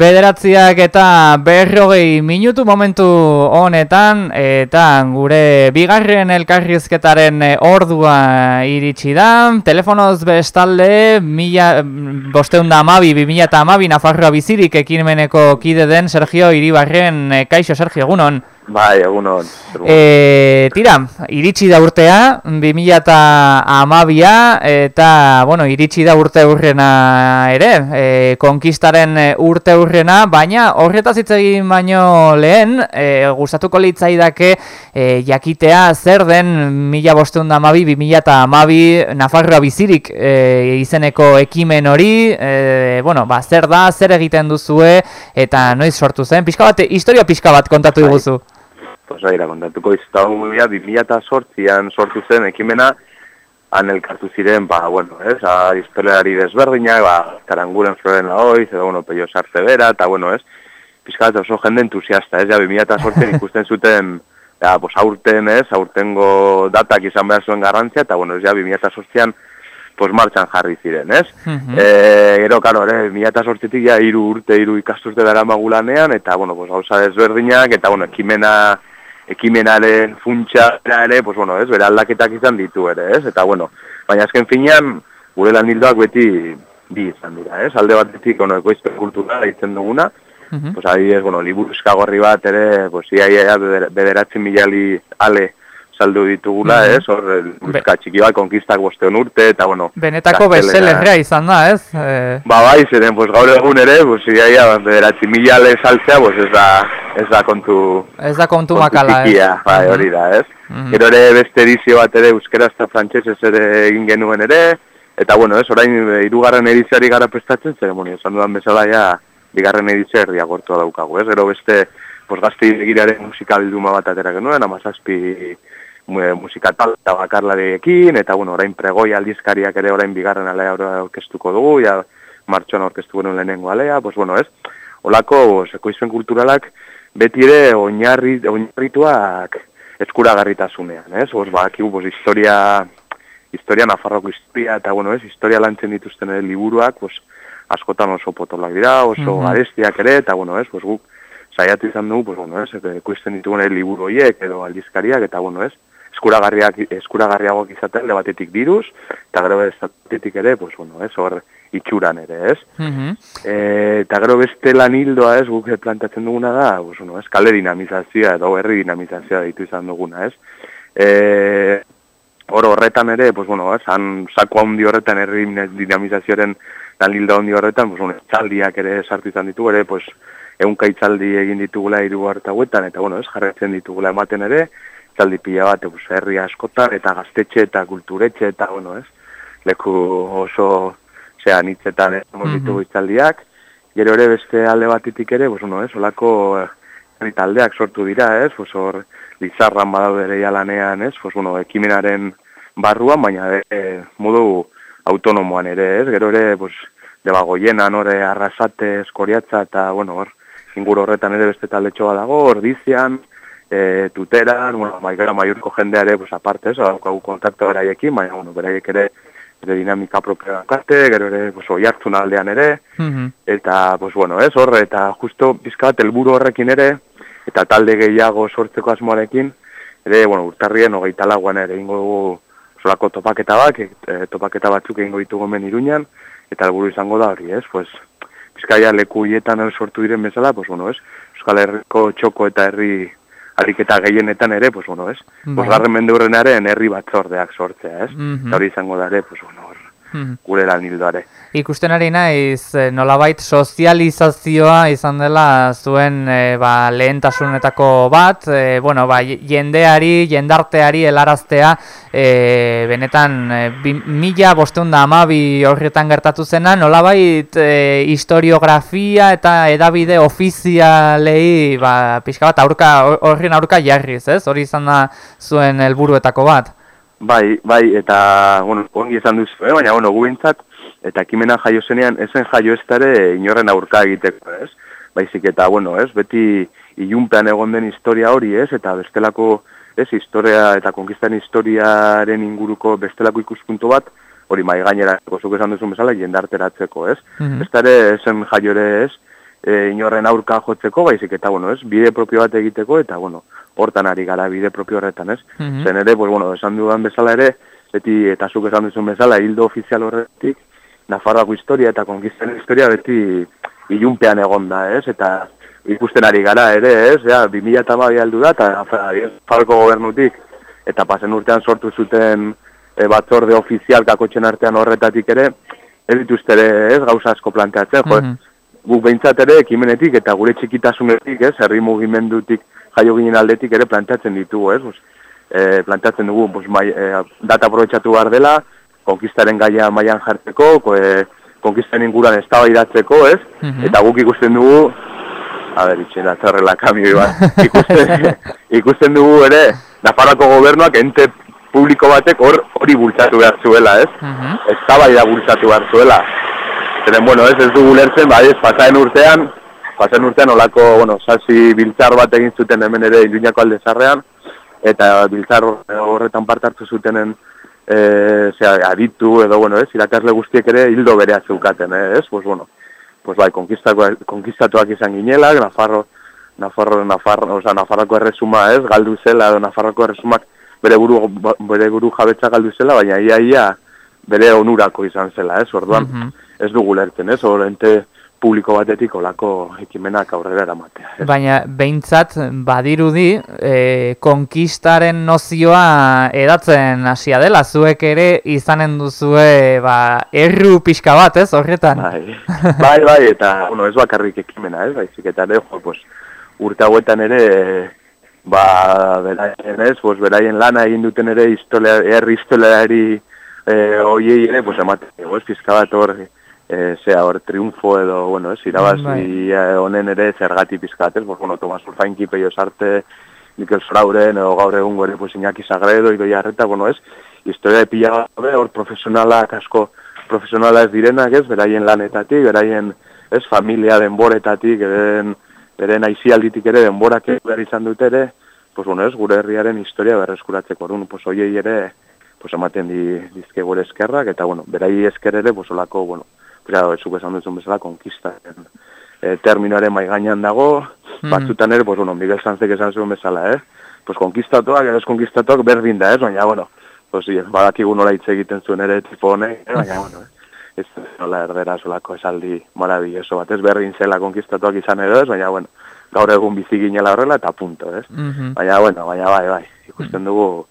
Bederatziak eta berrogei minutu momentu honetan, eta gure bigarren elkarrizketaren ordua iritsi da. Telefonoz bestalde, mila, bosteunda amabi, bi mila eta amabi, Nafarroa bizirik ekimeneko kide den Sergio Iribarren, kaixo Sergio, egunon? Bai, egunon. E, tira, iritsi da urtea, 2000 eta bueno, iritsi da urte urrena ere, e, konkistaren urte urrena, baina horretaz hitz egin baino lehen, e, gustatuko litzaidake e, jakitea zer den mila bosteun da amabi, 2000 eta amabi, Nafarroa bizirik e, izeneko ekimen hori, e, bueno, ba, zer da, zer egiten duzue, eta noiz sortu zen, pixka bat, historia pixka bat kontatu bai. Posaira kontatuko iztago mubia, 2008an sortu zen ekimena, han elkartu ziren, ba, bueno, ez, a, historiari desberdinak, ba, taranguren floren laoiz, edo, bueno, peio sarte bera, eta, bueno, ez, pizkat oso jende entusiasta, ez, ja, 2008an ikusten zuten, ja, pos, aurten, ez, aurtengo datak izan behar zuen garrantzia, eta, bueno, ez, ja, 2008an, pues martxan jarri ziren, ez? Uh -huh. e, gero, karo, ere, mila eta sortzitik ja, iru urte, iru ikasturte dara magulanean, eta, bueno, pues, gauza desberdinak, eta, bueno, ekimena, ekimenaren funtsa ere, pues bueno, ez, bere aldaketak izan ditu ere, ez? Eta bueno, baina azken finean gure lan beti bi izan dira, ez? Alde batetik, bueno, ekoizpen kultura ditzen duguna, uh -huh. pues adibidez, bueno, liburu eskagorri bat ere, pues ia, ia, ia, bederatzen milali ale saldu ditugula, mm ez, hor, musika txiki bat, konkistak bosteon urte, eta, bueno... Benetako bestselerrea izan da, ez? E... Ba, bai, ziren, pues, gaur egun ere, pues, ia, ia, bederatzi mila saltzea, pues, ez da, ez da kontu... Ez da kontu, kontu makala, ez? Bai, hori da, ez? Mm -hmm. Gero ere beste edizio bat ere, euskera eta frantzesez ere egin genuen ere, eta, bueno, ez, orain, irugarren edizioari gara prestatzen, zeremonia, esan dudan bezala, ja, bigarren edizio erdia gortua daukagu, ez? Gero beste, pues, gazte egiraren musikabilduma bat atera genuen, amazazpi musika tal eta bakarlarekin, eta bueno, orain pregoi aldizkariak ere orain bigarren alea aurkeztuko dugu, ja martxoan aurkeztu genuen lehenengo alea, pues bueno, ez? Olako sekoizpen kulturalak beti ere oinarri, oinarrituak eskuragarritasunean, ez? Os bakigu pues historia historia nafarroko historia eta bueno, ez? Historia lantzen dituzten ere liburuak, pues askotan oso potolak dira, oso mm garestiak ere eta bueno, ez? Pues guk saiatu izan dugu, pues bueno, ez? Ekuisten ditugun liburu horiek edo aldizkariak eta bueno, ez? Eskuragarriak eskuragarriagoak izaten le batetik diruz eta gero batetik ere pues bueno ez hor itxuran ere ez? Mm eta gero beste lanildoa ez guk plantatzen duguna da pues bueno ez kale dinamizazioa edo herri dinamizazioa ditu izan duguna ez? E, hor horretan ere pues bueno ez han sako handi horretan herri dinamizazioaren lanildo handi horretan pues bueno txaldiak ere sartu izan ditu ere pues ehunka itzaldi egin ditugula hiru hartauetan eta bueno ez jarretzen ditugula ematen ere zaldi pila bat, ebus, herri askotan, eta gaztetxe eta kulturetxe, eta, bueno, ez, leku oso, zean, hitzetan, ez, mm -hmm. gero ere beste alde batitik ere, bus, bueno, ez, olako herri taldeak sortu dira, ez, bus, hor, lizarran badaude ere jalanean, ez, bus, bueno, ekimenaren barruan, baina, e, modu autonomoan ere, ez, gero ere, bus, debagoienan, ore, arrasate, eskoriatza, eta, bueno, hor, inguru horretan ere beste talde txoa dago, ordizian, e, tuteran, bueno, maikara maiurko jendeare, pues, aparte, eso, daukagu kontakto beraiekin, baina, bueno, beraiek ere, de dinamika propia dakarte, gero ere, pues, oi aldean ere, eta, pues, bueno, ez, horre, eta justo, bizkat, elburu horrekin ere, eta talde gehiago sortzeko asmoarekin, ere, bueno, urtarrien, hogeita laguan ere, ingo dugu, solako topaketa bak, e, topaketa batzuk egingo ditugu hemen iruñan, eta elburu izango da hori, ez, pues, bizkaia leku hietan sortu diren bezala, pues, bueno, ez, Euskal Herriko txoko eta herri ariketa gehienetan ere, pues bueno, ez? Bai. Bosgarren mendeurrenaren herri batzordeak sortzea, ez? Mm Hori izango da ere, pues bueno, mm gure lan hildoare. Ikusten ari naiz, eh, nolabait sozializazioa izan dela zuen e, ba, lehentasunetako bat, e, bueno, ba, jendeari, jendarteari helaraztea, e, benetan, e, bi, mila bosteunda amabi horretan gertatu zena, nolabait e, historiografia eta edabide ofizialei, ba, pixka bat, aurka, horrien aurka jarriz, ez? Hori izan da zuen helburuetako bat. Bai, bai, eta, bueno, ongi izan duzu, eh? baina, bueno, guintzat, eta ekimena jaio zenean esen jaio ez dara inorren aurka egiteko, ez? Baizik eta, bueno, ez, beti ilunpean egon den historia hori, ez? Eta bestelako, ez, historia eta konkistan historiaren inguruko bestelako ikuspuntu bat, hori mai gainera, gozuk esan duzu bezala, jendarteratzeko, ez? Mm -hmm. Ez dara esen jaio ere, ez? e, inorren aurka jotzeko, baizik eta, bueno, ez, bide propio bat egiteko, eta, bueno, hortan ari gara bide propio horretan, ez? Mm Zen ere, pues, bueno, esan dudan bezala ere, beti, eta zuk esan duzun bezala, hildo ofizial horretik, Nafarroako historia eta konkisten historia beti ilunpean egon da, ez? Eta ikusten ari gara ere, ez? Ja, 2000 eta bai aldu da, eta Nafarroako gobernutik, eta pasen urtean sortu zuten e, batzorde ofizial kakotxen artean horretatik ere, ez dituzte ere, ez? Gauza asko planteatzen, jo, mm guk behintzat ere ekimenetik eta gure txikitasunetik, ez, herri mugimendutik jaio ginen aldetik ere planteatzen ditugu, ez, e, planteatzen dugu, bus, mai, e, data aprobetsatu behar dela, konkistaren gaia maian jartzeko, ko, e, konkistaren inguran ez idatzeko, ez, mhm. eta guk ikusten dugu, a ber, itxen atzarrela kamioi bat, ikusten, ikusten dugu ere, Nafarroako gobernuak ente publiko batek hori bultzatu behar zuela, ez? Uh. -huh. Ez bultzatu behar zuela. Zeren, bueno, ez, ez dugu lertzen, bai, ez, pasaen urtean, pasaen urtean olako, bueno, sasi biltzar bat egin zuten hemen ere iluñako alde zarrean, eta biltzar horretan part hartu zutenen, e, zera, aditu, edo, bueno, ez, irakasle guztiek ere hildo berea zeukaten, eh, ez, pues, bueno, pues, bai, konkistatuak izan ginelak, Nafarro, Nafarro, Nafarro, oza, Nafarroko erresuma, ez, galdu zela, edo Nafarroko erresumak bere buru, bere buru jabetza galdu zela, baina ia, ia, bere onurako izan zela, ez, orduan, mhm ez dugu lertzen, ez, horrente publiko batetik olako ekimenak aurrera eramatea. Ez? Baina, behintzat, badirudi, e, konkistaren nozioa edatzen hasia dela, zuek ere izanen duzue, ba, erru pixka bat, ez, horretan? Bai, bai, bai, eta, bueno, ez bakarrik ekimena, ez, baizik, eta, ne, jo, pues, urte hauetan ere, ba, beraien, ez, pues, beraien lana egin duten ere, herri historiari, e, oiei ere, pues, emateko, ez, pizka bat hor, e, zea hor triunfo edo, bueno, ez, irabazi bai. Eh, honen ere zergati pizkatez, pues, bueno, Tomas Urfainki, Peio Sarte, Mikel Frauren, edo gaur egun gore, pues, Iñaki Sagredo, Ido Jarreta, bueno, ez, historia de pila gabe, hor profesionalak asko, profesionala ez direnak, ez, beraien lanetatik, beraien, ez, familia denboretatik, beren, beren aizialditik ere, denborak behar izan dut ere, pues, bueno, ez, gure herriaren historia berreskuratzeko, orduan, pues, oiei ere, pues, ematen di, dizke gure eskerrak, eta, bueno, berai esker ere, pues, olako, bueno, Claro, ez esan duzun bezala, konkista. E, terminoaren mai gainean dago, mm. batzutan ere, pues, bueno, Miguel Sanzek esan zuen bezala, eh? Pues konkistatuak, edo konkistatuak berdin da, ez? Baina, bueno, pues, badakigu nola hitz egiten zuen ere tipo honek, eh? baina, bueno, ez nola erdera solako esaldi maravilloso bat, ez berdin zela konkistatuak izan edo, ez? Baina, bueno, gaur egun bizi ginela horrela eta punto, ez? Mm -hmm. Baina, bueno, baina, bai, bai, ikusten dugu,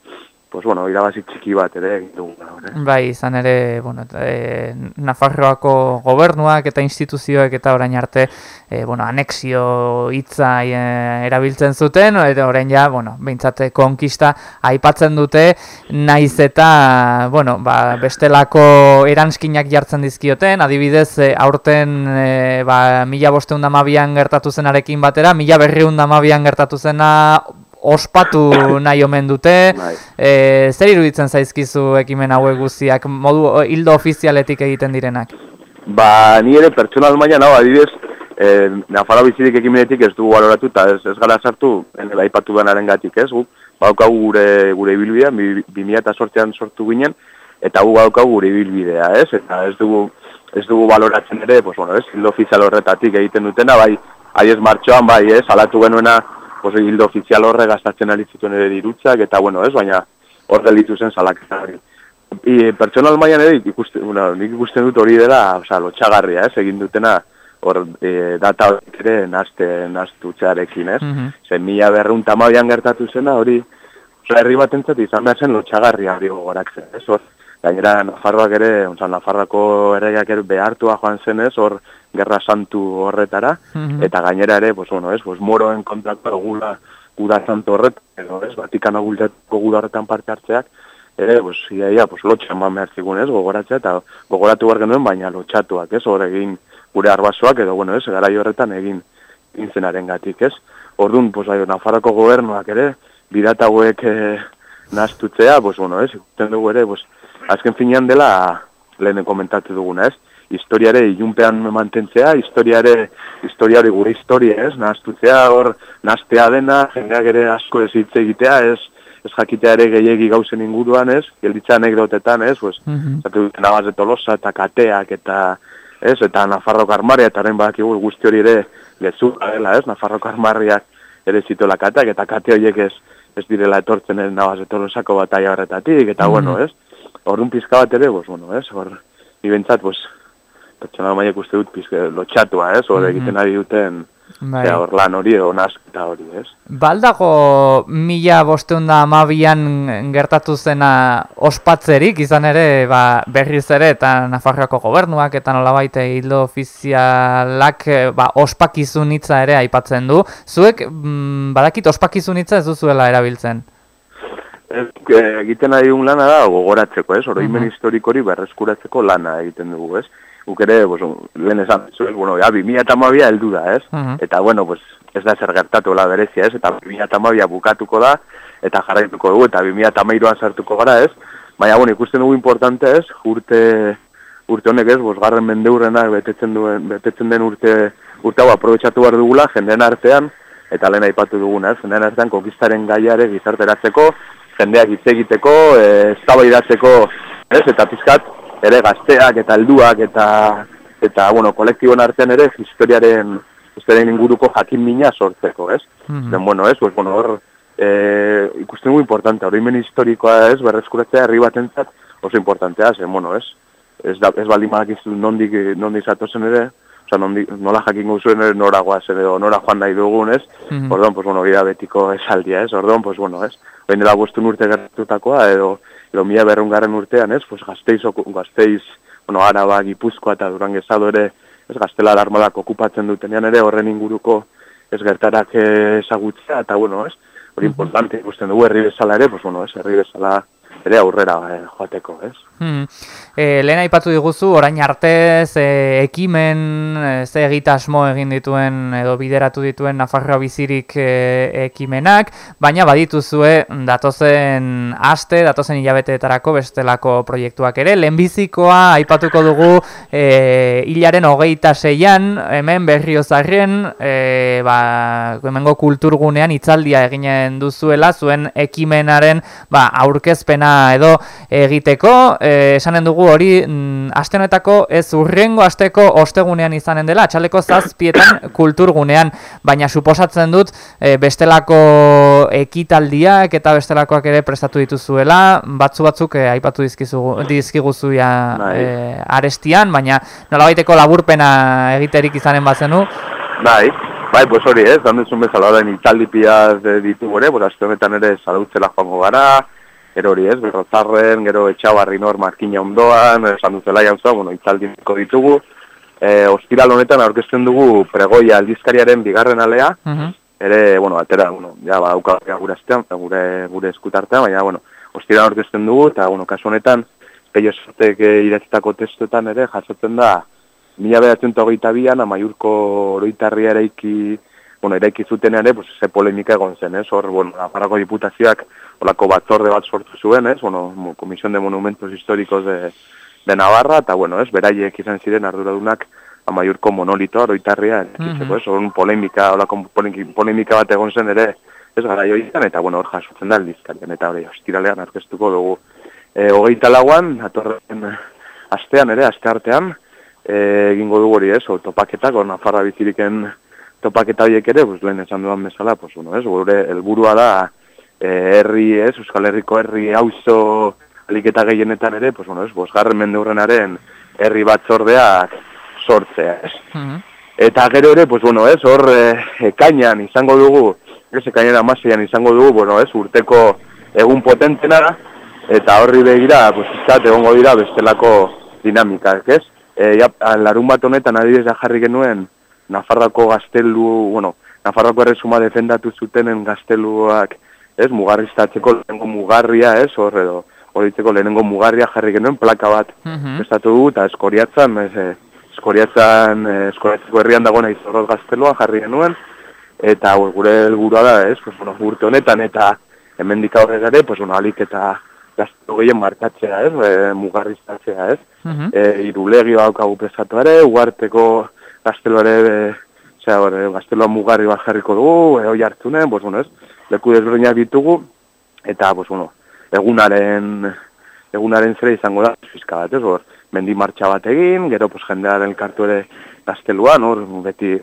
pues bueno, irabazi txiki bat ere egin dugu. Bai, izan ere, bueno, e, Nafarroako gobernuak eta instituzioek eta orain arte, e, bueno, anexio hitza e, erabiltzen zuten, eta orain ja, bueno, behintzate konkista aipatzen dute, naiz eta, bueno, ba, bestelako eranskinak jartzen dizkioten, adibidez, e, aurten, e, ba, mila bosteun damabian gertatu zenarekin batera, mila berriun damabian gertatu zena ospatu nahi omen dute, bai. e, zer iruditzen zaizkizu ekimen hauek guztiak, modu hildo ofizialetik egiten direnak? Ba, ni ere pertsonal maia nago, adibidez, e, Nafara bizirik ekimenetik ez dugu baloratu eta ez, ez gara sartu, enela ipatu benaren gatik ez, guk, baukau gure, gure ibilbidea, 2008an sortu ginen, eta gu baukau gure ibilbidea, ez, eta ez dugu, ez dugu baloratzen ere, pues, bueno, ez, hildo ofizial horretatik egiten dutena, bai, aiez martxoan, bai, ez, alatu genuena, pues hildo ofizial horre gastatzen ari zituen ere dirutzak, eta bueno, ez, baina hor delitu zen salaketa hori. Pertsonal maian ere, ikusten, bueno, nik ikusten dut hori dela, oza, lotxagarria, ez, egin dutena, hor, e, data hori ere, nazte, naztu txarekin, ez, mm -hmm. zen mila berrun tamabian gertatu zena, hori, oza, herri bat entzat izan behar zen lotxagarria hori gogoratzen, ez, hor, gainera, Nafarroak ere, oza, Nafarroako erreak ere behartua joan zen, ez, hor, gerra santu horretara, mhm. eta gainera ere, pues, bueno, es, pues, moroen kontaktu gula, guda santu horret, edo, es, batikan agultatuko guda horretan parte hartzeak, ere, pues, ia, pues, lotxa eman behar zigun, ez, gogoratzea, eta gogoratu behar genuen, baina lotxatuak, ez, hor egin gure arbasoak, edo, bueno, ez, gara horretan egin intzenaren gatik, ez. Orduan, pues, aio, Nafarroko gobernuak ere, bidata hauek eh, naztutzea, pues, bueno, ez, ikusten dugu ere, pues, azken finean dela, lehen komentatu duguna, ez, historiare ilunpean mantentzea, historiare, historiare gure historia, ez, nahaztutzea, hor, nahaztea dena, jendeak ere asko ez hitz egitea, ez, ez jakitea ere gehiagi gauzen inguruan, ez, gelditza anekdotetan, ez, pues, mm -hmm. zatu duten abaz de tolosa, eta kateak, eta ez, eta Nafarroko armaria, eta horrein badakigu guzti hori ere gezu, dela, ez, Nafarroko armarriak ere zituela kateak, eta kate horiek ez, ez direla etortzen ez nabaz etorosako bataia horretatik, eta mm bueno, ez, horren pizka bat ere, bos, bueno, ez, hor, ibentzat, bos, pertsona maiek uste dut pizke lotxatua, ez, hor egiten ari duten, Bai. hor lan hori edo nazketa hori, ez? Baldago mila bosteunda amabian gertatu zena ospatzerik, izan ere ba, berriz ere eta Nafarroako gobernuak eta nolabaite hildo ofizialak ba, ospakizunitza ere aipatzen du. Zuek, mm, badakit ospakizunitza ez duzuela erabiltzen? Ez, egiten ari un lana da gogoratzeko, ez? Oroimen uh -huh. historikori berreskuratzeko lana egiten dugu, ez? Guk ere, pues, lehen esan, zuek, bueno, ja, bimia eta mabia heldu da, ez? Eta, bueno, pues, ez da zer gertatu la berezia, ez? Eta bimia eta mabia bukatuko da, eta jarraituko dugu, eta bimia eta mairuan sartuko gara, ez? Baina, bueno, ikusten dugu importante, ez? Urte, urte honek, ez? Bosgarren mendeurrenak betetzen, duen, betetzen den urte, urte hau aprobetsatu behar dugula, jendeen artean, eta lehen aipatu dugun, ez? Jendeen artean, konkistaren gaiare gizarteratzeko, jendeak hitz egiteko, eh, eztabaidatzeko, ez? Eta pizkat, ere gazteak eta helduak eta eta bueno, kolektibon artean ere historiaren historiaren inguruko jakin mina sortzeko, ez? Mm -hmm. bueno, ez, pues bueno, hor eh ikusten du importante, oroimen historikoa ez, berreskuratzea herri batentzat oso importantea, zen, bueno, ez? Ez da ez baldin badakizu nondik nondik zatozen ere, o sea, nondik nola jakingo zuen ere nora goaz edo nora joan nahi dugun, ez? Mm -hmm. Orduan, pues bueno, gira betiko esaldia, ez? Orduan, pues bueno, ez? Baina dela guztun urte gertutakoa edo edo mila berrungarren urtean, ez, pues, gazteiz, gazteiz, bueno, araba, gipuzkoa eta duran gezado ere, ez, gaztela armadak okupatzen dutenean ere, horren inguruko ez gertarak ezagutzea, eta, bueno, ez, hori importante, ikusten dugu, herri bezala ere, pues, bueno, ez, herri bezala ere aurrera eh, joateko, ez. Hmm. E, lehen aipatu diguzu, orain arte ze ekimen, ze egitasmo egin dituen edo bideratu dituen Nafarroa bizirik e, ekimenak, baina badituzue datozen aste, datozen hilabeteetarako bestelako proiektuak ere. Lehenbizikoa aipatuko dugu e, hilaren hogeita zeian, hemen berriozarren, e, ba, hemengo kulturgunean itzaldia eginen duzuela, zuen ekimenaren ba, aurkezpena edo egiteko, e, esanen dugu hori mm, astenetako ez urrengo asteko ostegunean izanen dela, atxaleko zazpietan kulturgunean, baina suposatzen dut e, bestelako ekitaldiak eta bestelakoak ere prestatu dituzuela, batzu batzuk e, aipatu dizkiguzuia bai. e, arestian, baina nolabaiteko laburpena egiterik izanen bazenu. Bai, bai, pues hori ez, dandezun bezala da italdi ditu gore, bora, honetan ere salautzela joango gara, gero hori ez, berrozarren, gero etxabarri nor markina ondoan, esan duzela jantza, bueno, itzaldinko ditugu. E, Ostiral honetan aurkezten dugu pregoia aldizkariaren bigarren alea, mhm. ere, bueno, atera, bueno, ja, ba, gure astean, gure, gure eskutartean, baina, bueno, Ostiral aurkezten dugu, eta, bueno, kasu honetan, peio esotek iretzitako testuetan ere, jasotzen da, mila behatzen togeita bian, amaiurko oroitarria eraiki, bueno, eraiki zuten ere, pues, ze polemika egon zen, ez, hor, bueno, aparako diputazioak, olako batzorde bat sortu zuen, ez, bueno, Komisión de Monumentos Históricos de, de Navarra, eta, bueno, ez, beraiek izan ziren arduradunak amaiurko monolitoa, oroitarria, mm -hmm. ez, hor, polemika, olako polemika bat egon zen ere, ez, gara joitan, eta, bueno, hor jasotzen da, aldizkarian, eta hori, ostiralean arkeztuko dugu. E, hogeita lauan, atorren astean ere, aste artean, e, egingo dugu hori, ez, o, topaketak, o, Nafarra biziriken topaketa horiek ere, pues, lehen esan duan bezala, pues, bueno, ez, gure helburua da, herri, ez, Euskal Herriko herri auzo aliketa gehienetan ere, pues, bueno, ez, bosgarren mendeurrenaren herri batzordeak sortzea, ez. Mhm. Eta gero ere, pues, bueno, ez, hor, e, ekainan izango dugu, ez, ekainan amasean izango dugu, bueno, ez, urteko egun potentena, eta horri begira, pues, izat, egongo dira bestelako dinamika, ez? E, ja, larun bat honetan adibidez jarri genuen, Nafarrako gaztelu, bueno, Nafarrako erresuma defendatu zutenen gazteluak, ez, mugarriztatzeko lehenengo mugarria, ez, hor edo, horitzeko lehenengo mugarria jarri genuen plaka bat. Mm estatu du, eta eskoriatzan, ez, eh, eskoriatzan, eh, eskoriatzeko herrian dago nahi zorroz gaztelua jarri genuen, eta gure helburua da, ez, pues, bueno, urte honetan, eta hemen dikaurre gare, pues, bueno, alik eta gaztelu gehien markatzea, ez, e, mugarriztatzea, ez, mm -hmm. e, irulegio haukagu pesatu ere, uarteko gaztelu ere, e, gaztelua mugarri bat jarriko dugu, e, oi hartzunen, pues, bueno, ez, leku desberdinak ditugu, eta, pues, bueno, egunaren egunaren zera izango da, fiska bat, ez, hor, mendi martxa bat egin, gero, pues, jendearen elkartu ere gazteluan, hor, beti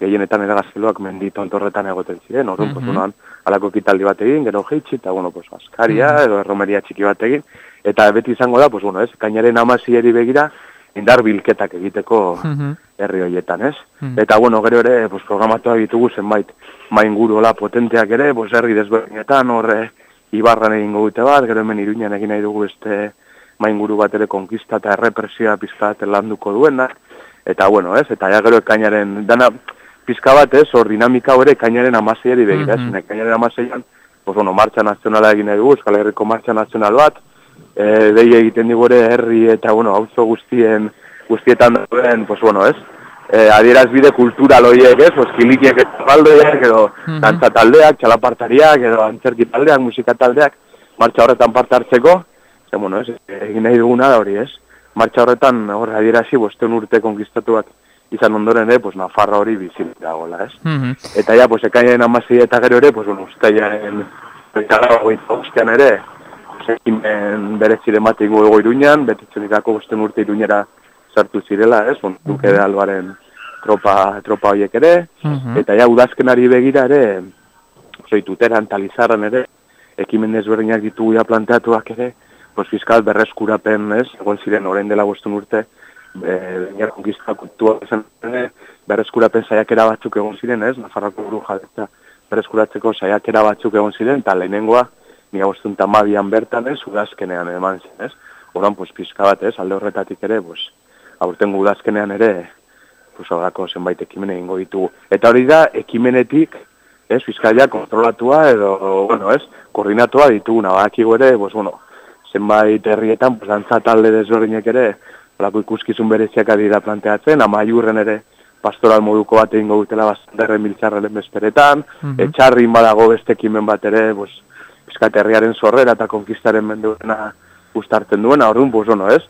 gehienetan ere gazteluak mendi tontorretan egoten ziren, hor, mm -hmm. alako kitaldi bat egin, gero jeitsi, eta, bueno, pues, askaria, mm edo erromeria txiki bat egin, eta beti izango da, pues, bueno, ez, kainaren amazieri begira, indar bilketak egiteko mm herri horietan, ez? Mm Eta, bueno, gero ere, pues, programatu ditugu zenbait main guru potenteak ere, pues, herri desberdinetan, horre, ibarran egingo dute bat, gero hemen iruñan egin nahi dugu este main guru bat ere konkista eta errepresioa pizkat landuko duena, eta, bueno, ez? Eta ja gero ekainaren, dana, pizka bat, ez? Hor dinamika hori ekainaren amaseiari begira, mm -hmm. ekainaren amaseian, pues, bueno, martxa nazionala egin nahi dugu, Euskal Herriko martxa nazional bat, e, dei egiten digure herri eta, bueno, auzo guztien, guztietan duen, pues bueno, ez? E, adierazbide kultural horiek, ez? Pues kilikiek eta baldoiak, edo mm -hmm. taldeak, txalapartariak, edo antzerki taldeak, musika taldeak, martxa horretan parte hartzeko, ze, bueno, ez? Egin nahi duguna da hori, ez? Martxa horretan, hor, adierazi, bosten urte konkistatuak izan ondoren, eh, pues, Nafarra hori bizit dagoela, ez? Mm Eta ja, pues, ekainen amazia eta gero ere, pues, bueno, ustaiaren, eta gara, ere, ekimen bere zirematik ego iruñan, betitzen irako bosten urte iruñera sartu zirela, ez, bon, duke de alboaren tropa, tropa horiek ere, mhm. eta ja, udazkenari begira ere, zoi tuteran, talizarran ere, ekimen ezberdinak ditugu ja planteatuak ere, pues, fiskal berreskurapen, ez, egon ziren orain dela bosten urte, e, baina konkista kultua esan ere, berreskurapen saiakera batzuk egon ziren, ez, Nafarroko buru jadetza berreskuratzeko saiakera batzuk egon ziren, eta lehenengoa, mila bostun tamabian bertan, ez, udazkenean eman zen, ez, Oran, pues, pizka bat, ez, alde horretatik ere, pues, aurten gudazkenean ere, pues, horako zenbait ekimen egingo ditugu. Eta hori da, ekimenetik, ez, fiskalia kontrolatua edo, bueno, ez, koordinatua dituguna, badakigu ere, pues, bueno, zenbait herrietan, pues, dantza talde desberdinek ere, horako ikuskizun bereziak adira planteatzen, ama jurren ere, pastoral moduko bat egingo dutela bastanderren miltzarrelen bezperetan, mm -hmm. etxarrin badago beste ekimen bat ere, pues, herriaren sorrera eta konkistaren menduena gustartzen duena, orduan, pues, bueno, ez?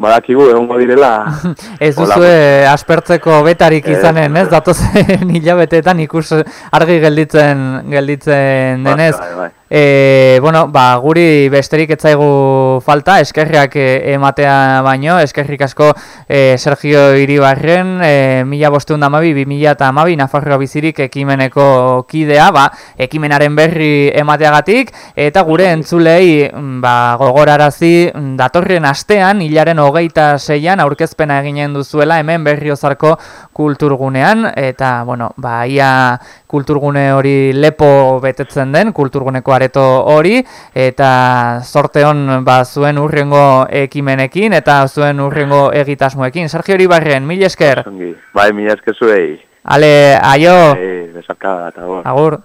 Badakigu egongo direla. ez duzu aspertzeko betarik izanen, ez? Datozen hilabeteetan ikus argi gelditzen gelditzen bai, denez. Bai, bai. E, bueno, ba, guri besterik etzaigu falta, eskerriak e, ematea baino, eskerrik asko e, Sergio Iribarren, e, mila bosteun damabi, bi mila eta amabi, Nafarroa bizirik ekimeneko kidea, ba, ekimenaren berri emateagatik, eta gure entzulei ba, gogorarazi datorren astean, hilaren hogeita zeian, aurkezpena eginen duzuela, hemen berriozarko kulturgunean, eta, bueno, ba, ia kulturgune hori lepo betetzen den, kulturguneko areto hori, eta sorte hon ba, zuen urrengo ekimenekin, eta zuen urrengo egitasmoekin. Sergio hori barren, mil esker? Bai, mil esker zuei. Ale, aio! Bai, Agur.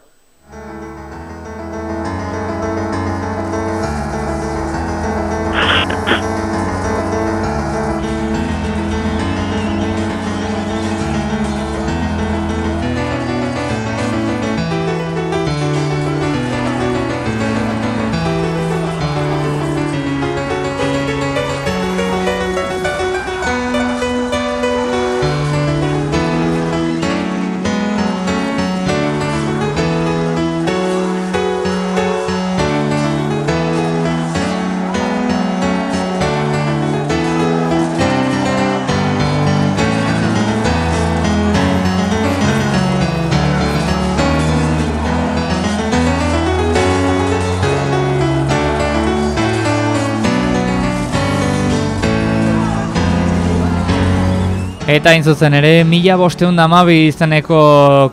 Eta zuzen ere, mila bosteun damabi izeneko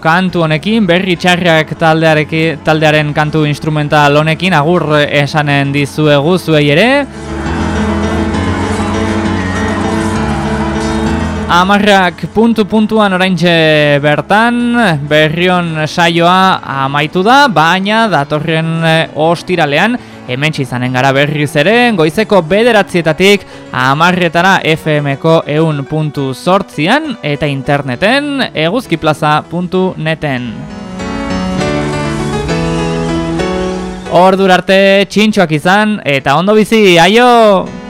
kantu honekin, berri txarrak taldearen kantu instrumental honekin, agur esanen dizuegu zuei ere. Amarrak puntu-puntuan oraintxe bertan, berrion saioa amaitu da, baina datorren ostiralean, hemen izanen gara berriz ere, goizeko bederatzietatik amarretara FM-ko eun puntu sortzian eta interneten eguzkiplaza.neten. Hor durarte txintxoak izan eta ondo bizi, aio!